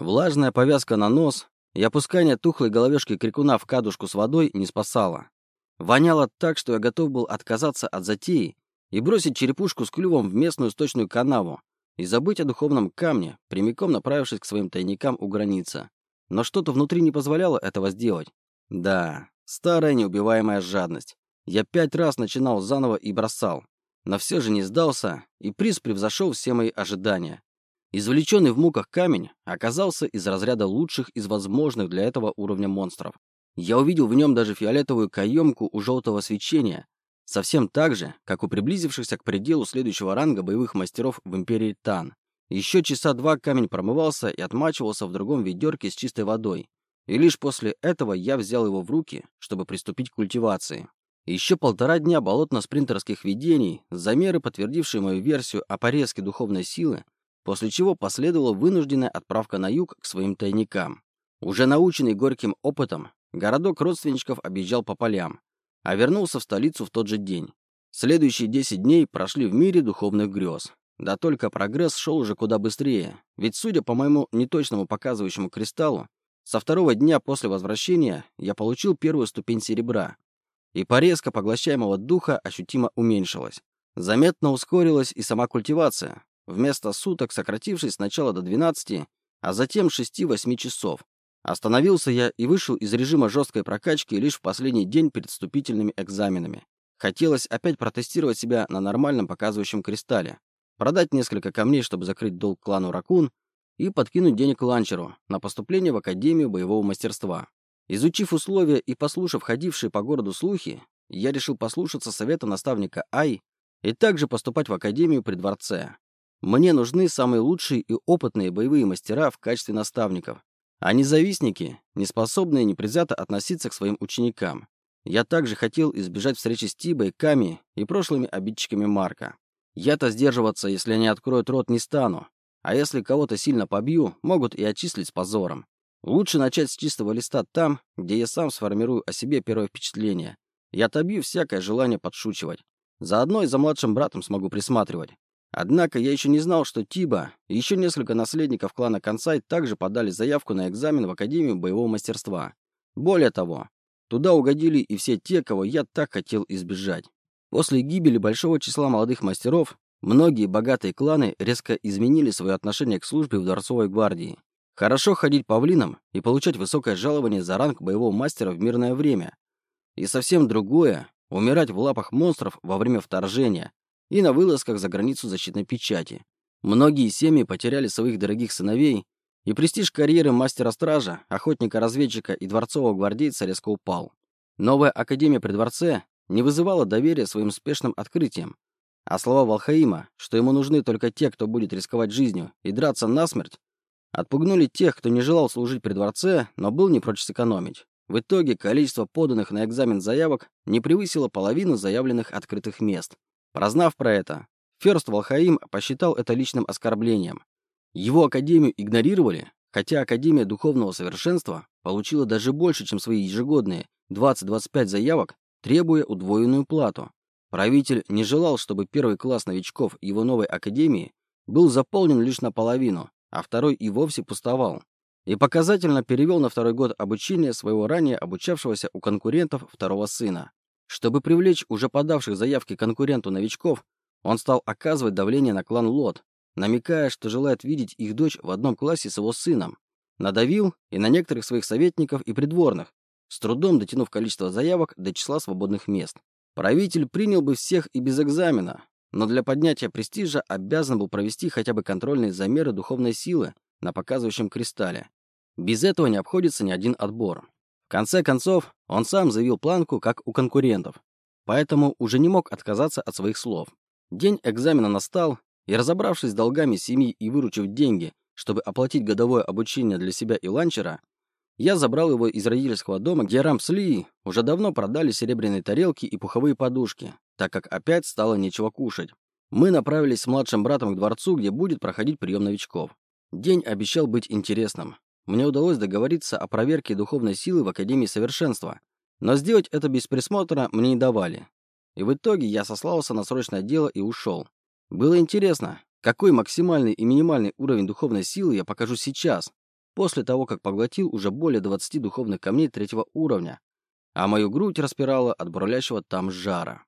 Влажная повязка на нос и опускание тухлой головешки крикуна в кадушку с водой не спасало. Воняло так, что я готов был отказаться от затеи и бросить черепушку с клювом в местную сточную канаву и забыть о духовном камне, прямиком направившись к своим тайникам у границы. Но что-то внутри не позволяло этого сделать. Да, старая неубиваемая жадность. Я пять раз начинал заново и бросал, но все же не сдался, и приз превзошел все мои ожидания. Извлеченный в муках камень оказался из разряда лучших из возможных для этого уровня монстров. Я увидел в нем даже фиолетовую каемку у желтого свечения, совсем так же, как у приблизившихся к пределу следующего ранга боевых мастеров в Империи Тан. Еще часа два камень промывался и отмачивался в другом ведерке с чистой водой, и лишь после этого я взял его в руки, чтобы приступить к культивации. Еще полтора дня болотно-спринтерских видений, замеры, подтвердившие мою версию о порезке духовной силы, после чего последовала вынужденная отправка на юг к своим тайникам. Уже наученный горьким опытом, городок родственничков объезжал по полям, а вернулся в столицу в тот же день. Следующие 10 дней прошли в мире духовных грез. Да только прогресс шел уже куда быстрее, ведь, судя по моему неточному показывающему кристаллу, со второго дня после возвращения я получил первую ступень серебра, и порезка поглощаемого духа ощутимо уменьшилась. Заметно ускорилась и сама культивация, вместо суток сократившись сначала до 12, а затем 6-8 часов. Остановился я и вышел из режима жесткой прокачки лишь в последний день перед вступительными экзаменами. Хотелось опять протестировать себя на нормальном показывающем кристалле, продать несколько камней, чтобы закрыть долг клану Ракун, и подкинуть денег ланчеру на поступление в Академию боевого мастерства. Изучив условия и послушав ходившие по городу слухи, я решил послушаться совета наставника Ай и также поступать в Академию при дворце. Мне нужны самые лучшие и опытные боевые мастера в качестве наставников, а не завистники, не способные непредвзято относиться к своим ученикам. Я также хотел избежать встречи с Тибой, Ками и прошлыми обидчиками Марка. Я-то сдерживаться, если они откроют рот, не стану. А если кого-то сильно побью, могут и отчислить с позором. Лучше начать с чистого листа там, где я сам сформирую о себе первое впечатление. Я отобью всякое желание подшучивать. Заодно и за младшим братом смогу присматривать. Однако я еще не знал, что Тиба и еще несколько наследников клана Консай также подали заявку на экзамен в Академию боевого мастерства. Более того, туда угодили и все те, кого я так хотел избежать. После гибели большого числа молодых мастеров, многие богатые кланы резко изменили свое отношение к службе в Дворцовой гвардии. Хорошо ходить павлином и получать высокое жалование за ранг боевого мастера в мирное время. И совсем другое — умирать в лапах монстров во время вторжения, и на вылазках за границу защитной печати. Многие семьи потеряли своих дорогих сыновей, и престиж карьеры мастера-стража, охотника-разведчика и дворцового гвардейца резко упал. Новая академия при дворце не вызывала доверия своим спешным открытиям, а слова Валхаима, что ему нужны только те, кто будет рисковать жизнью и драться насмерть, отпугнули тех, кто не желал служить при дворце, но был не прочь сэкономить. В итоге количество поданных на экзамен заявок не превысило половину заявленных открытых мест. Прознав про это, Ферст Валхаим посчитал это личным оскорблением. Его академию игнорировали, хотя Академия Духовного Совершенства получила даже больше, чем свои ежегодные 20-25 заявок, требуя удвоенную плату. Правитель не желал, чтобы первый класс новичков его новой академии был заполнен лишь наполовину, а второй и вовсе пустовал. И показательно перевел на второй год обучения своего ранее обучавшегося у конкурентов второго сына. Чтобы привлечь уже подавших заявки конкуренту новичков, он стал оказывать давление на клан Лот, намекая, что желает видеть их дочь в одном классе с его сыном. Надавил и на некоторых своих советников и придворных, с трудом дотянув количество заявок до числа свободных мест. Правитель принял бы всех и без экзамена, но для поднятия престижа обязан был провести хотя бы контрольные замеры духовной силы на показывающем кристалле. Без этого не обходится ни один отбор конце концов, он сам заявил планку, как у конкурентов, поэтому уже не мог отказаться от своих слов. День экзамена настал, и разобравшись с долгами семьи и выручив деньги, чтобы оплатить годовое обучение для себя и ланчера, я забрал его из родительского дома, где Рамсли уже давно продали серебряные тарелки и пуховые подушки, так как опять стало нечего кушать. Мы направились с младшим братом к дворцу, где будет проходить прием новичков. День обещал быть интересным. Мне удалось договориться о проверке духовной силы в Академии Совершенства, но сделать это без присмотра мне не давали. И в итоге я сослался на срочное дело и ушел. Было интересно, какой максимальный и минимальный уровень духовной силы я покажу сейчас. после того, как поглотил уже более 20 духовных камней третьего уровня, а мою грудь распирала от бурлящего там жара.